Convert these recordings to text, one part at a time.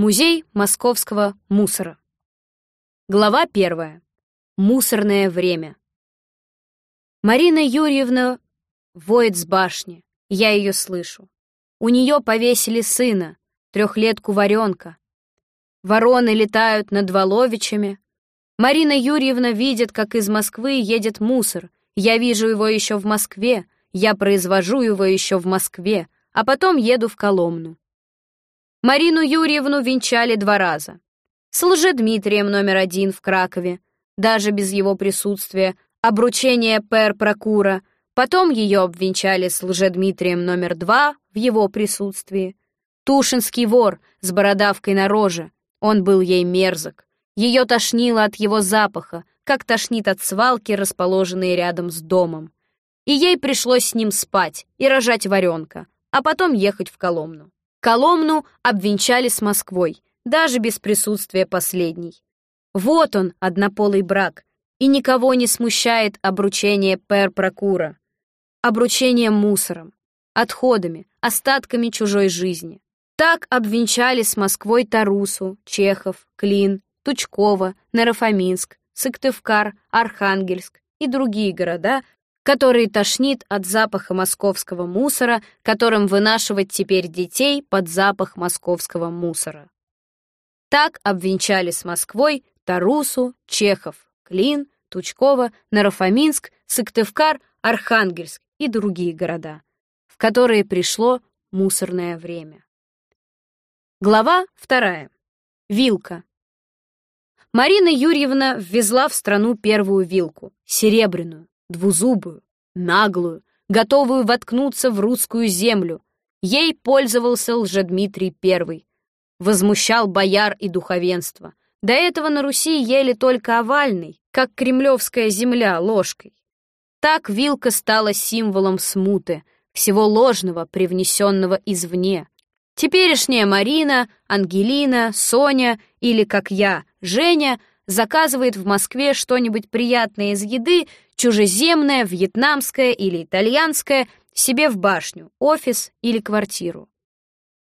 Музей московского мусора. Глава первая. Мусорное время. Марина Юрьевна воет с башни. Я ее слышу. У нее повесили сына, трехлетку варенка. Вороны летают над Воловичами. Марина Юрьевна видит, как из Москвы едет мусор. Я вижу его еще в Москве. Я произвожу его еще в Москве, а потом еду в Коломну. Марину Юрьевну венчали два раза. С Лжедмитрием номер один в Кракове, даже без его присутствия, обручение пэр-прокура, потом ее обвенчали с Лжедмитрием номер два в его присутствии. Тушинский вор с бородавкой на роже, он был ей мерзок. Ее тошнило от его запаха, как тошнит от свалки, расположенной рядом с домом. И ей пришлось с ним спать и рожать варенка, а потом ехать в Коломну. Коломну обвенчали с Москвой, даже без присутствия последней. Вот он, однополый брак, и никого не смущает обручение пер-прокура. Обручение мусором, отходами, остатками чужой жизни. Так обвенчали с Москвой Тарусу, Чехов, Клин, Тучкова, Нарафаминск, Сыктывкар, Архангельск и другие города, который тошнит от запаха московского мусора, которым вынашивать теперь детей под запах московского мусора. Так обвенчали с Москвой Тарусу, Чехов, Клин, Тучкова, Нарафаминск, Сыктывкар, Архангельск и другие города, в которые пришло мусорное время. Глава вторая. Вилка. Марина Юрьевна ввезла в страну первую вилку, серебряную, двузубую, наглую, готовую воткнуться в русскую землю. Ей пользовался Лжедмитрий I. Возмущал бояр и духовенство. До этого на Руси ели только овальный, как кремлевская земля, ложкой. Так вилка стала символом смуты, всего ложного, привнесенного извне. Теперешняя Марина, Ангелина, Соня или, как я, Женя заказывает в Москве что-нибудь приятное из еды, чужеземное, вьетнамское или итальянское, себе в башню, офис или квартиру.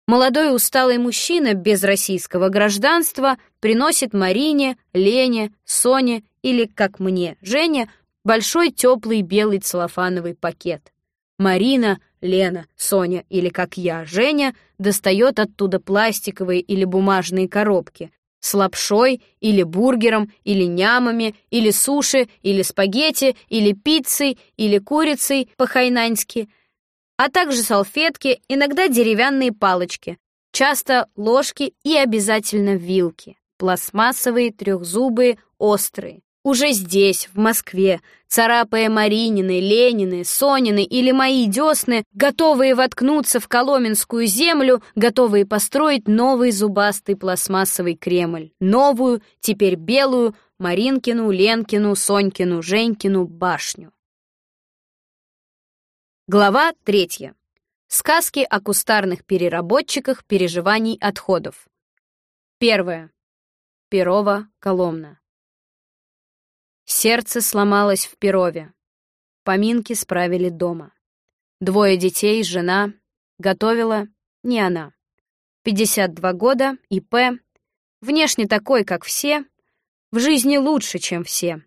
Молодой усталый мужчина без российского гражданства приносит Марине, Лене, Соне или, как мне, Жене, большой теплый белый целлофановый пакет. Марина, Лена, Соня или, как я, Женя, достает оттуда пластиковые или бумажные коробки, с лапшой или бургером, или нямами, или суши, или спагетти, или пиццей, или курицей по-хайнаньски, а также салфетки, иногда деревянные палочки, часто ложки и обязательно вилки, пластмассовые, трехзубые, острые уже здесь, в Москве, царапая Маринины, Ленины, Сонины или мои десны, готовые воткнуться в коломенскую землю, готовые построить новый зубастый пластмассовый Кремль, новую, теперь белую, Маринкину, Ленкину, Сонькину, Женькину башню. Глава третья. Сказки о кустарных переработчиках переживаний отходов. Первое. Перова Коломна. Сердце сломалось в Перове. Поминки справили дома. Двое детей, жена. Готовила не она. 52 года, ИП. Внешне такой, как все. В жизни лучше, чем все.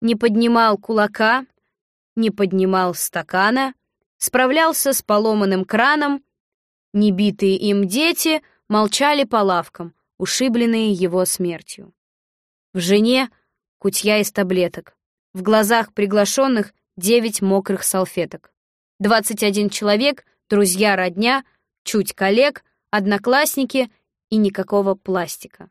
Не поднимал кулака, не поднимал стакана, справлялся с поломанным краном. Небитые им дети молчали по лавкам, ушибленные его смертью. В жене кутья из таблеток. В глазах приглашенных девять мокрых салфеток. Двадцать один человек, друзья родня, чуть коллег, одноклассники и никакого пластика.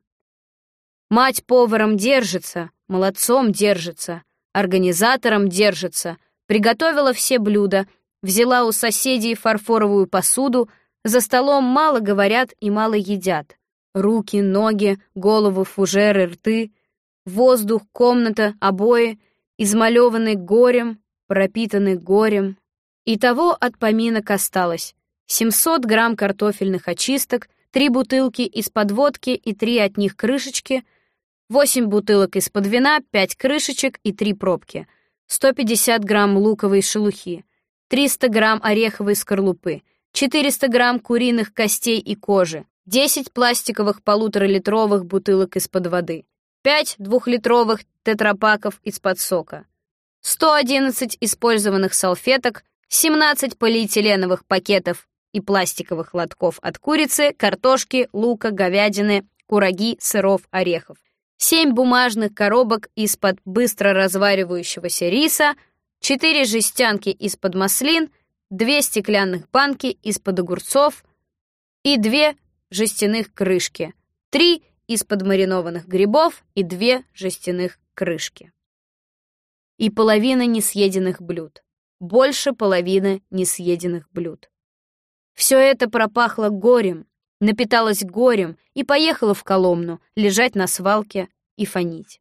Мать поваром держится, молодцом держится, организатором держится, приготовила все блюда, взяла у соседей фарфоровую посуду, за столом мало говорят и мало едят. Руки, ноги, головы, фужеры, рты Воздух, комната, обои, измалеваны горем, пропитаны горем. И того от поминок осталось 700 грамм картофельных очисток, три бутылки из-под водки и три от них крышечки, 8 бутылок из-под вина, 5 крышечек и 3 пробки, 150 грамм луковой шелухи, 300 грамм ореховой скорлупы, 400 грамм куриных костей и кожи, 10 пластиковых полуторалитровых бутылок из-под воды, 5 двухлитровых тетрапаков из-под сока, 111 использованных салфеток, 17 полиэтиленовых пакетов и пластиковых лотков от курицы, картошки, лука, говядины, кураги, сыров, орехов, 7 бумажных коробок из-под быстро разваривающегося риса, 4 жестянки из-под маслин, 2 стеклянных банки из-под огурцов и 2 жестяных крышки, 3 из-под маринованных грибов и 2 жестяных крышки. И половина несъеденных блюд. Больше половины несъеденных блюд. Все это пропахло горем, напиталось горем и поехало в Коломну, лежать на свалке и фонить.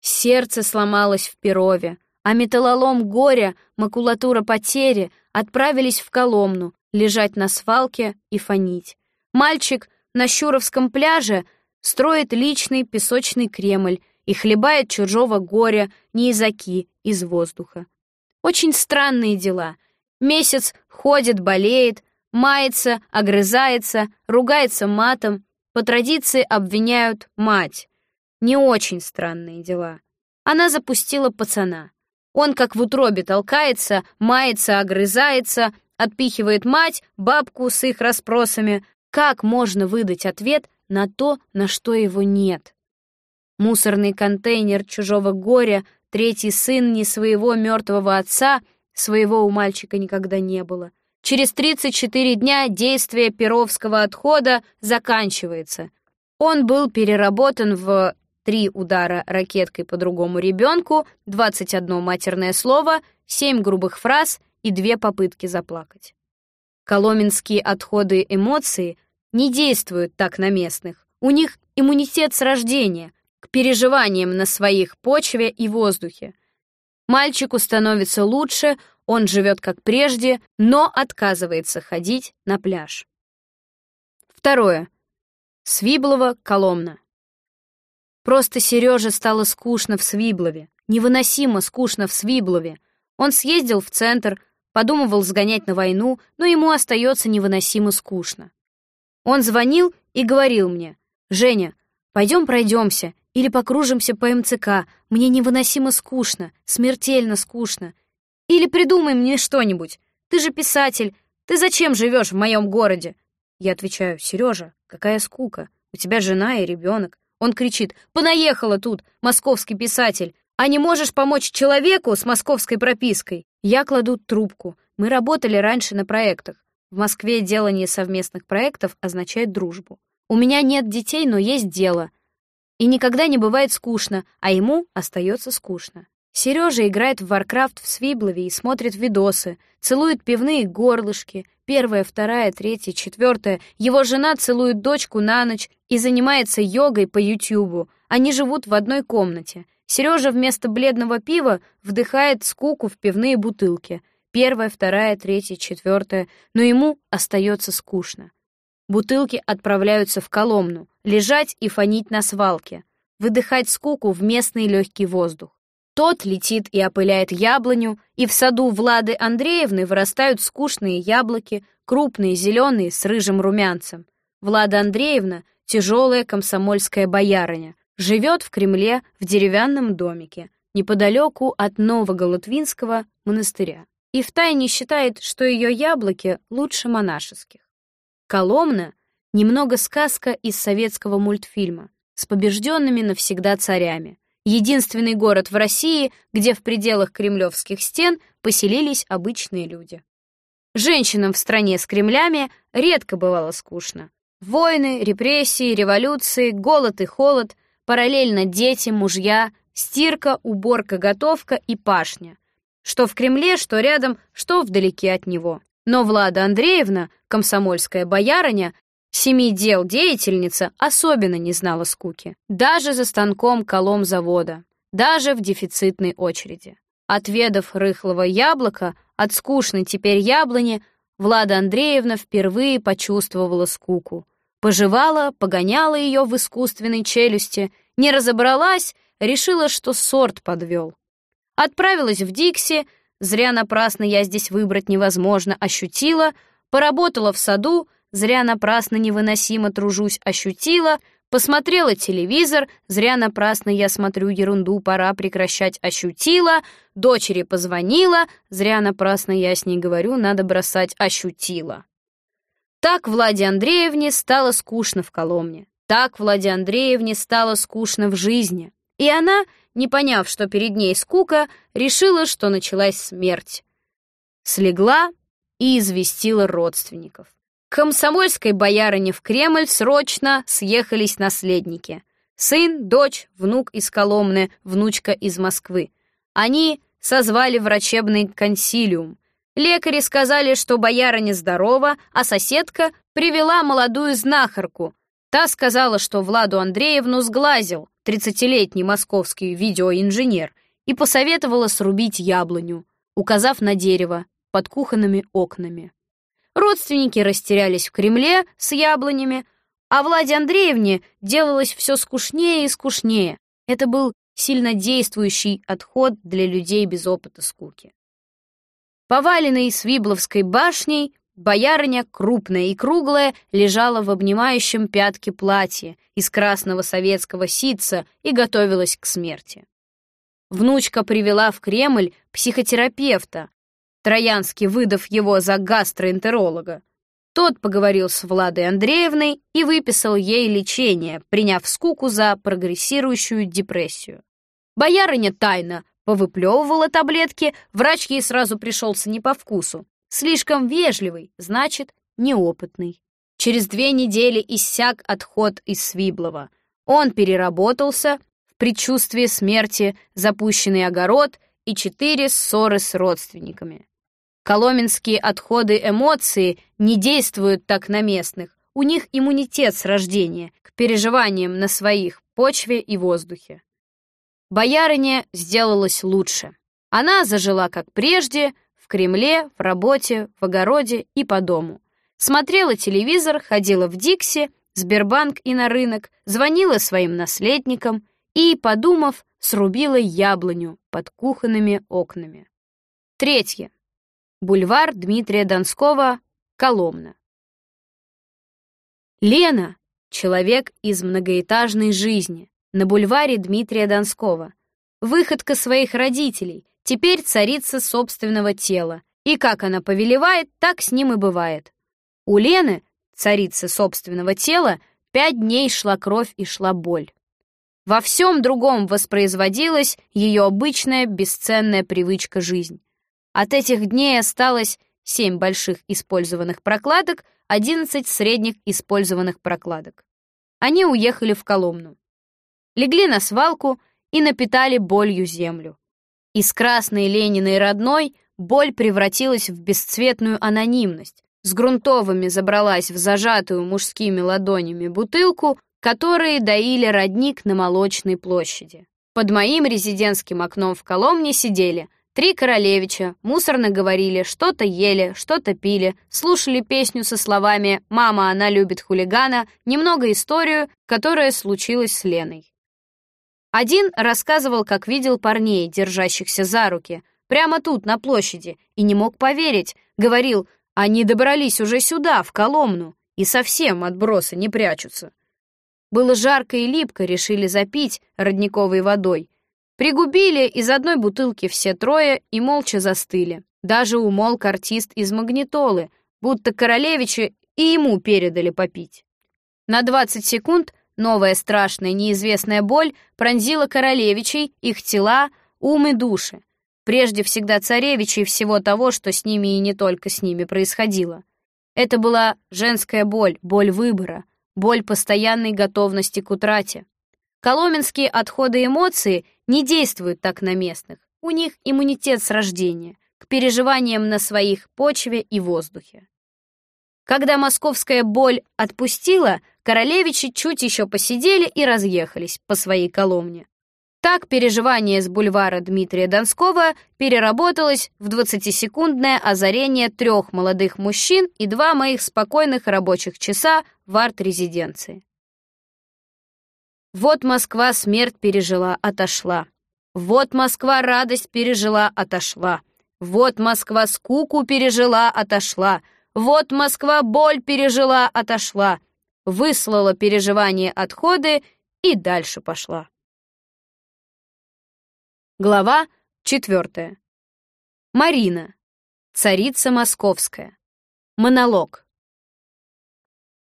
Сердце сломалось в Перове, а металлолом горя, макулатура потери отправились в Коломну, лежать на свалке и фонить. Мальчик на Щуровском пляже строит личный песочный Кремль и хлебает чужого горя неизаки из воздуха. Очень странные дела. Месяц ходит, болеет, мается, огрызается, ругается матом, по традиции обвиняют мать. Не очень странные дела. Она запустила пацана. Он как в утробе толкается, мается, огрызается, отпихивает мать, бабку с их расспросами. Как можно выдать ответ на то, на что его нет? Мусорный контейнер чужого горя, третий сын не своего мертвого отца, своего у мальчика никогда не было — Через 34 дня действие перовского отхода заканчивается. Он был переработан в три удара ракеткой по другому ребенку, 21 матерное слово, 7 грубых фраз и две попытки заплакать. Коломенские отходы эмоции не действуют так на местных. У них иммунитет с рождения к переживаниям на своих почве и воздухе. Мальчику становится лучше, он живет как прежде, но отказывается ходить на пляж. Второе. Свиблова, Коломна. Просто Сереже стало скучно в Свиблове. Невыносимо скучно в Свиблове. Он съездил в центр, подумывал сгонять на войну, но ему остается невыносимо скучно. Он звонил и говорил мне, «Женя, пойдем пройдемся или покружимся по МЦК. Мне невыносимо скучно, смертельно скучно. Или придумай мне что-нибудь. Ты же писатель. Ты зачем живешь в моем городе? Я отвечаю, Сережа, какая скука. У тебя жена и ребенок. Он кричит, понаехала тут, московский писатель. А не можешь помочь человеку с московской пропиской? Я кладу трубку. Мы работали раньше на проектах. В Москве делание совместных проектов означает дружбу. У меня нет детей, но есть дело. И никогда не бывает скучно, а ему остается скучно. Сережа играет в Warcraft в Свиблове и смотрит видосы, целует пивные горлышки, первая, вторая, третья, четвертая. Его жена целует дочку на ночь и занимается йогой по Ютьюбу. Они живут в одной комнате. Сережа вместо бледного пива вдыхает скуку в пивные бутылки. Первая, вторая, третья, четвертая. Но ему остается скучно. Бутылки отправляются в Коломну, лежать и фонить на свалке, выдыхать скуку в местный легкий воздух. Тот летит и опыляет яблоню, и в саду Влады Андреевны вырастают скучные яблоки, крупные, зеленые, с рыжим румянцем. Влада Андреевна — тяжелая комсомольская боярыня, живет в Кремле в деревянном домике, неподалеку от Нового-Голутвинского монастыря, и втайне считает, что ее яблоки лучше монашеских. Коломна — немного сказка из советского мультфильма с побежденными навсегда царями — единственный город в России, где в пределах кремлевских стен поселились обычные люди. Женщинам в стране с кремлями редко бывало скучно. Войны, репрессии, революции, голод и холод, параллельно дети, мужья, стирка, уборка, готовка и пашня. Что в Кремле, что рядом, что вдалеке от него. Но Влада Андреевна, комсомольская боярыня, Семи дел деятельница особенно не знала скуки. Даже за станком колом завода, даже в дефицитной очереди. Отведав рыхлого яблока, от скучной теперь яблони, Влада Андреевна впервые почувствовала скуку. Пожевала, погоняла ее в искусственной челюсти, не разобралась, решила, что сорт подвел. Отправилась в Дикси, зря напрасно я здесь выбрать невозможно, ощутила, поработала в саду, зря напрасно невыносимо тружусь, ощутила, посмотрела телевизор, зря напрасно я смотрю ерунду, пора прекращать, ощутила, дочери позвонила, зря напрасно я с ней говорю, надо бросать, ощутила. Так Владе Андреевне стало скучно в Коломне. Так Владе Андреевне стало скучно в жизни. И она, не поняв, что перед ней скука, решила, что началась смерть. Слегла и известила родственников. К комсомольской боярине в Кремль срочно съехались наследники. Сын, дочь, внук из Коломны, внучка из Москвы. Они созвали врачебный консилиум. Лекари сказали, что боярыня здорова, а соседка привела молодую знахарку. Та сказала, что Владу Андреевну сглазил тридцатилетний московский видеоинженер и посоветовала срубить яблоню, указав на дерево под кухонными окнами. Родственники растерялись в Кремле с яблонями, а Владе Андреевне делалось все скучнее и скучнее. Это был сильно действующий отход для людей без опыта скуки. Поваленной Свибловской башней, боярыня, крупная и круглая, лежала в обнимающем пятке платье из красного советского ситца и готовилась к смерти. Внучка привела в Кремль психотерапевта, Троянский выдав его за гастроэнтеролога. Тот поговорил с Владой Андреевной и выписал ей лечение, приняв скуку за прогрессирующую депрессию. Боярыня тайно Повыплевывала таблетки, врач ей сразу пришелся не по вкусу. Слишком вежливый, значит, неопытный. Через две недели иссяк отход из Свиблова. Он переработался, в предчувствии смерти запущенный огород и четыре ссоры с родственниками. Коломенские отходы эмоции не действуют так на местных. У них иммунитет с рождения к переживаниям на своих почве и воздухе. Боярыне сделалось лучше. Она зажила как прежде, в Кремле, в работе, в огороде и по дому. Смотрела телевизор, ходила в Дикси, Сбербанк и на рынок, звонила своим наследникам и, подумав, срубила яблоню под кухонными окнами. Третье. Бульвар Дмитрия Донского, Коломна. Лена — человек из многоэтажной жизни, на бульваре Дмитрия Донского. Выходка своих родителей, теперь царица собственного тела. И как она повелевает, так с ним и бывает. У Лены, царицы собственного тела, пять дней шла кровь и шла боль. Во всем другом воспроизводилась ее обычная бесценная привычка жизнь. От этих дней осталось семь больших использованных прокладок, одиннадцать средних использованных прокладок. Они уехали в Коломну легли на свалку и напитали болью землю. Из красной Лениной родной боль превратилась в бесцветную анонимность, с грунтовыми забралась в зажатую мужскими ладонями бутылку, которые доили родник на Молочной площади. Под моим резидентским окном в Коломне сидели Три королевича мусорно говорили, что-то ели, что-то пили, слушали песню со словами «Мама, она любит хулигана», немного историю, которая случилась с Леной. Один рассказывал, как видел парней, держащихся за руки, прямо тут, на площади, и не мог поверить. Говорил, они добрались уже сюда, в Коломну, и совсем отбросы не прячутся. Было жарко и липко, решили запить родниковой водой. Пригубили из одной бутылки все трое и молча застыли. Даже умолк артист из магнитолы, будто королевича и ему передали попить. На 20 секунд Новая страшная неизвестная боль пронзила королевичей, их тела, ум и души. Прежде всегда царевичей всего того, что с ними и не только с ними происходило. Это была женская боль, боль выбора, боль постоянной готовности к утрате. Коломенские отходы эмоций не действуют так на местных. У них иммунитет с рождения, к переживаниям на своих почве и воздухе. Когда московская боль отпустила, королевичи чуть еще посидели и разъехались по своей Коломне. Так переживание с бульвара Дмитрия Донского переработалось в 20-секундное озарение трех молодых мужчин и два моих спокойных рабочих часа в арт-резиденции. Вот Москва смерть пережила, отошла. Вот Москва радость пережила, отошла. Вот Москва скуку пережила, отошла. Вот Москва боль пережила, отошла, выслала переживания отходы и дальше пошла. Глава четвертая. Марина. Царица московская. Монолог.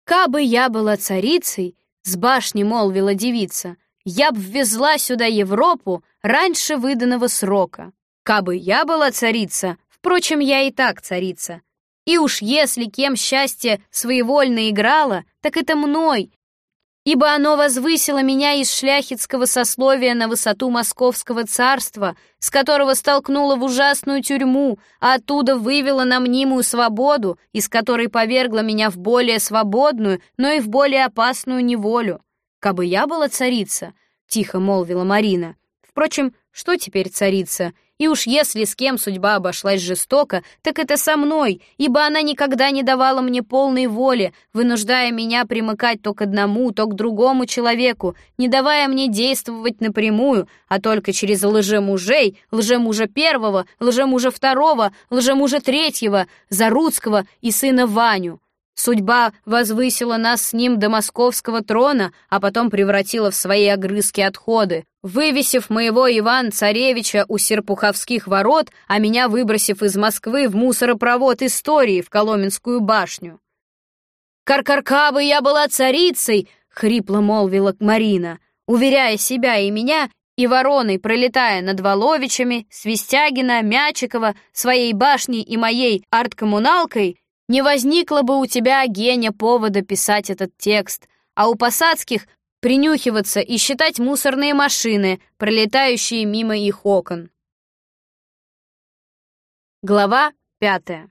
«Кабы я была царицей, — с башни молвила девица, — я б ввезла сюда Европу раньше выданного срока. Кабы я была царица, впрочем, я и так царица. И уж если кем счастье своевольно играло, так это мной, ибо оно возвысило меня из шляхетского сословия на высоту московского царства, с которого столкнуло в ужасную тюрьму, а оттуда вывело на мнимую свободу, из которой повергло меня в более свободную, но и в более опасную неволю. Кабы я была царица, — тихо молвила Марина. Впрочем, что теперь царица? И уж если с кем судьба обошлась жестоко, так это со мной, ибо она никогда не давала мне полной воли, вынуждая меня примыкать то к одному, то к другому человеку, не давая мне действовать напрямую, а только через лжемужей, лжемужа первого, лжемужа второго, лжемужа третьего, Заруцкого и сына Ваню. Судьба возвысила нас с ним до московского трона, а потом превратила в свои огрызки отходы, вывесив моего Ивана-царевича у Серпуховских ворот, а меня выбросив из Москвы в мусоропровод истории в Коломенскую башню. «Каркаркабы я была царицей!» — хрипло молвила Марина, уверяя себя и меня, и вороной, пролетая над Воловичами, Свистягина, Мячикова, своей башней и моей арткоммуналкой, не возникло бы у тебя, Геня, повода писать этот текст, а у посадских принюхиваться и считать мусорные машины, пролетающие мимо их окон. Глава пятая.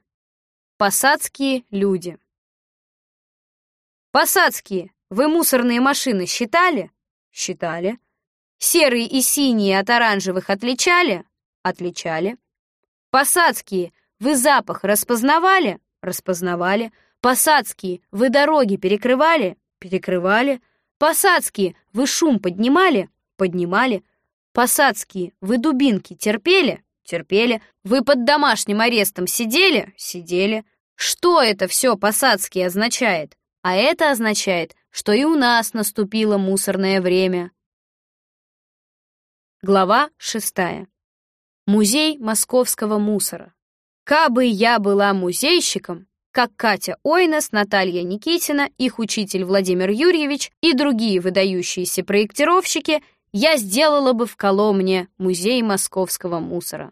Посадские люди. Посадские, вы мусорные машины считали? Считали. Серые и синие от оранжевых отличали? Отличали. Посадские, вы запах распознавали? Распознавали. Посадские, вы дороги перекрывали? Перекрывали. Посадские, вы шум поднимали? Поднимали. Посадские, вы дубинки терпели? Терпели. Вы под домашним арестом сидели? Сидели. Что это все посадские означает? А это означает, что и у нас наступило мусорное время. Глава шестая. Музей московского мусора. Кабы я была музейщиком, как Катя Ойнес, Наталья Никитина, их учитель Владимир Юрьевич и другие выдающиеся проектировщики, я сделала бы в Коломне музей московского мусора.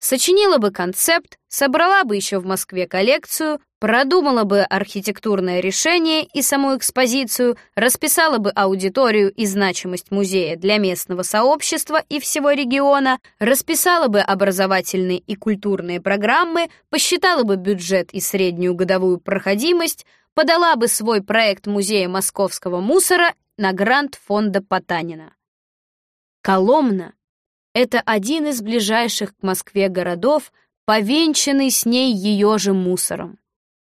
Сочинила бы концепт, собрала бы еще в Москве коллекцию, продумала бы архитектурное решение и саму экспозицию, расписала бы аудиторию и значимость музея для местного сообщества и всего региона, расписала бы образовательные и культурные программы, посчитала бы бюджет и среднюю годовую проходимость, подала бы свой проект музея московского мусора на грант фонда Потанина. Коломна это один из ближайших к Москве городов, повенчанный с ней ее же мусором.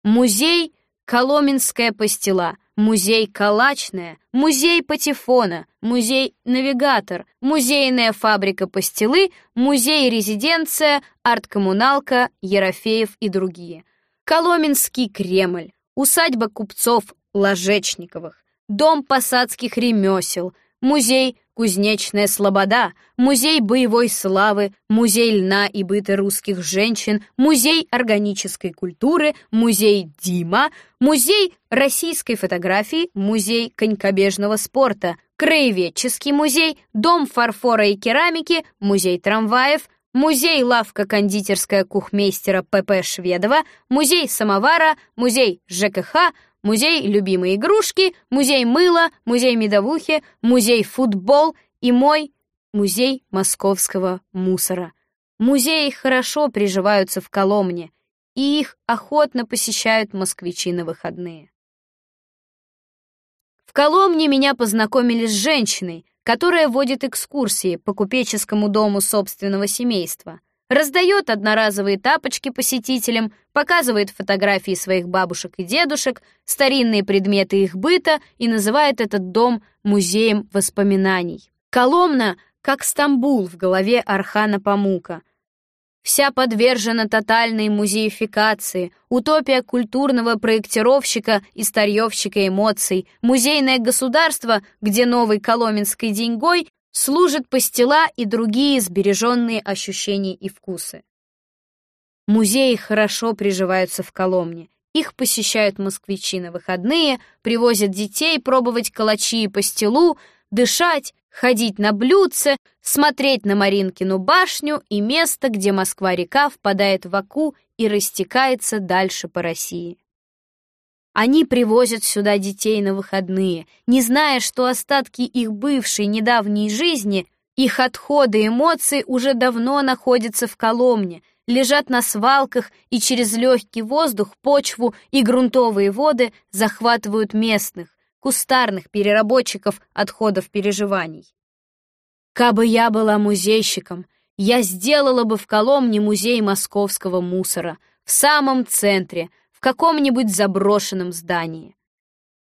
Музей Коломенская пастила, музей Калачная, музей Патефона, музей Навигатор, музейная фабрика пастилы, музей-резиденция, арт-коммуналка, Ерофеев и другие. Коломенский Кремль, усадьба купцов Ложечниковых, дом посадских ремесел, музей Кузнечная Слобода, Музей боевой славы, Музей льна и быта русских женщин, Музей органической культуры, Музей Дима, Музей российской фотографии, Музей конькобежного спорта, Краеведческий музей, Дом фарфора и керамики, Музей трамваев, Музей лавка кондитерская кухмейстера П.П. Шведова, Музей самовара, Музей ЖКХ, музей любимой игрушки, музей мыла, музей медовухи, музей футбол и мой музей московского мусора. Музеи хорошо приживаются в Коломне, и их охотно посещают москвичи на выходные. В Коломне меня познакомили с женщиной, которая водит экскурсии по купеческому дому собственного семейства — раздает одноразовые тапочки посетителям, показывает фотографии своих бабушек и дедушек, старинные предметы их быта и называет этот дом музеем воспоминаний. Коломна, как Стамбул в голове Архана Памука. вся подвержена тотальной музеификации, утопия культурного проектировщика и старьевщика эмоций, музейное государство, где новой коломенской деньгой служат пастила и другие сбереженные ощущения и вкусы. Музеи хорошо приживаются в Коломне. Их посещают москвичи на выходные, привозят детей пробовать калачи и пастилу, дышать, ходить на блюдце, смотреть на Маринкину башню и место, где Москва-река впадает в Аку и растекается дальше по России. Они привозят сюда детей на выходные, не зная, что остатки их бывшей недавней жизни, их отходы эмоций уже давно находятся в Коломне, лежат на свалках и через легкий воздух, почву и грунтовые воды захватывают местных, кустарных переработчиков отходов переживаний. Кабы я была музейщиком, я сделала бы в Коломне музей московского мусора, в самом центре, в каком-нибудь заброшенном здании.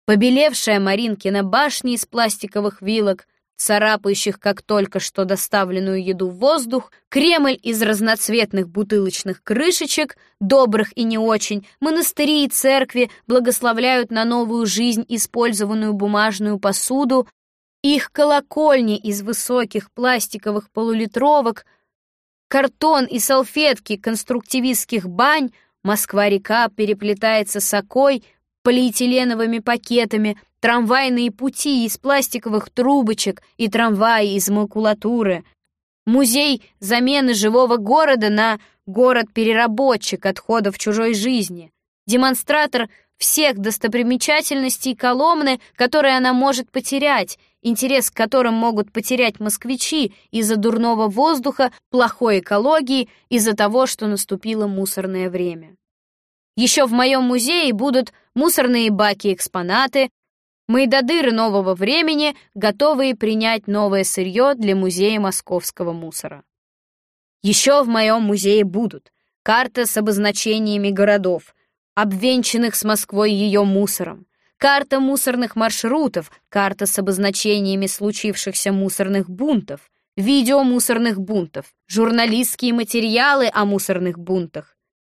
Побелевшая Маринкина башня из пластиковых вилок, царапающих, как только что доставленную еду в воздух, Кремль из разноцветных бутылочных крышечек, добрых и не очень, монастыри и церкви благословляют на новую жизнь использованную бумажную посуду, их колокольни из высоких пластиковых полулитровок, картон и салфетки конструктивистских бань, Москва-река переплетается с окой, полиэтиленовыми пакетами, трамвайные пути из пластиковых трубочек и трамваи из макулатуры, музей замены живого города на город-переработчик отходов чужой жизни, демонстратор всех достопримечательностей Коломны, которые она может потерять, интерес к которым могут потерять москвичи из-за дурного воздуха, плохой экологии, из-за того, что наступило мусорное время. Еще в моем музее будут мусорные баки-экспонаты, Майдадыры нового времени, готовые принять новое сырье для музея московского мусора. Еще в моем музее будут карта с обозначениями городов, обвенчанных с Москвой ее мусором, карта мусорных маршрутов, карта с обозначениями случившихся мусорных бунтов, видео мусорных бунтов, журналистские материалы о мусорных бунтах,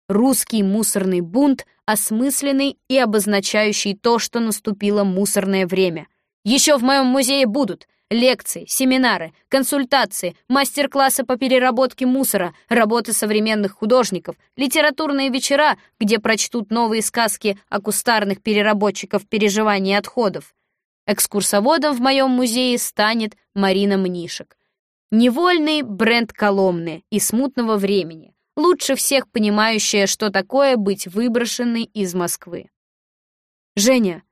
русский мусорный бунт, осмысленный и обозначающий то, что наступило мусорное время. Еще в моем музее будут лекции, семинары, консультации, мастер-классы по переработке мусора, работы современных художников, литературные вечера, где прочтут новые сказки о кустарных переработчиков переживаний отходов. Экскурсоводом в моем музее станет Марина Мнишек. Невольный бренд Коломны и смутного времени, лучше всех понимающая, что такое быть выброшенной из Москвы. «Женя,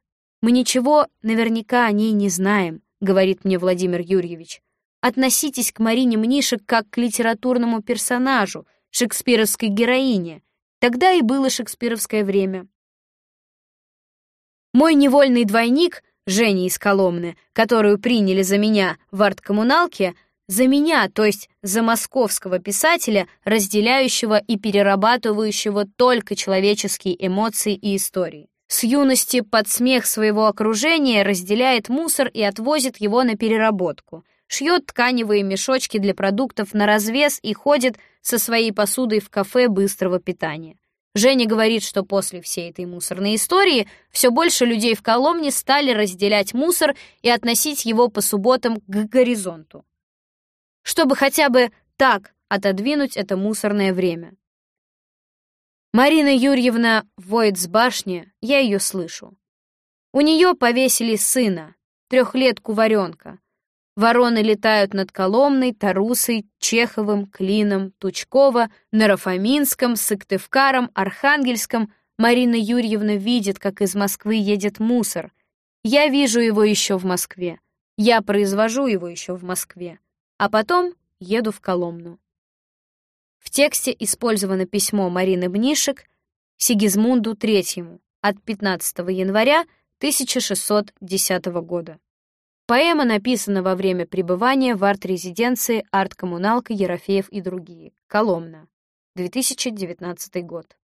мы ничего наверняка о ней не знаем», — говорит мне Владимир Юрьевич. «Относитесь к Марине Мнишек как к литературному персонажу, шекспировской героине. Тогда и было шекспировское время». Мой невольный двойник, Женя из Коломны, которую приняли за меня в арт-коммуналке, — за меня, то есть за московского писателя, разделяющего и перерабатывающего только человеческие эмоции и истории. С юности под смех своего окружения разделяет мусор и отвозит его на переработку. Шьет тканевые мешочки для продуктов на развес и ходит со своей посудой в кафе быстрого питания. Женя говорит, что после всей этой мусорной истории все больше людей в Коломне стали разделять мусор и относить его по субботам к горизонту чтобы хотя бы так отодвинуть это мусорное время. Марина Юрьевна воет с башни, я ее слышу. У нее повесили сына, трехлетку варенка. Вороны летают над Коломной, Тарусой, Чеховым, Клином, Тучково, Нарафаминском, Сыктывкаром, Архангельском. Марина Юрьевна видит, как из Москвы едет мусор. Я вижу его еще в Москве. Я произвожу его еще в Москве а потом еду в Коломну. В тексте использовано письмо Марины Бнишек Сигизмунду III от 15 января 1610 года. Поэма написана во время пребывания в арт-резиденции арт-коммуналка Ерофеев и другие. Коломна. 2019 год.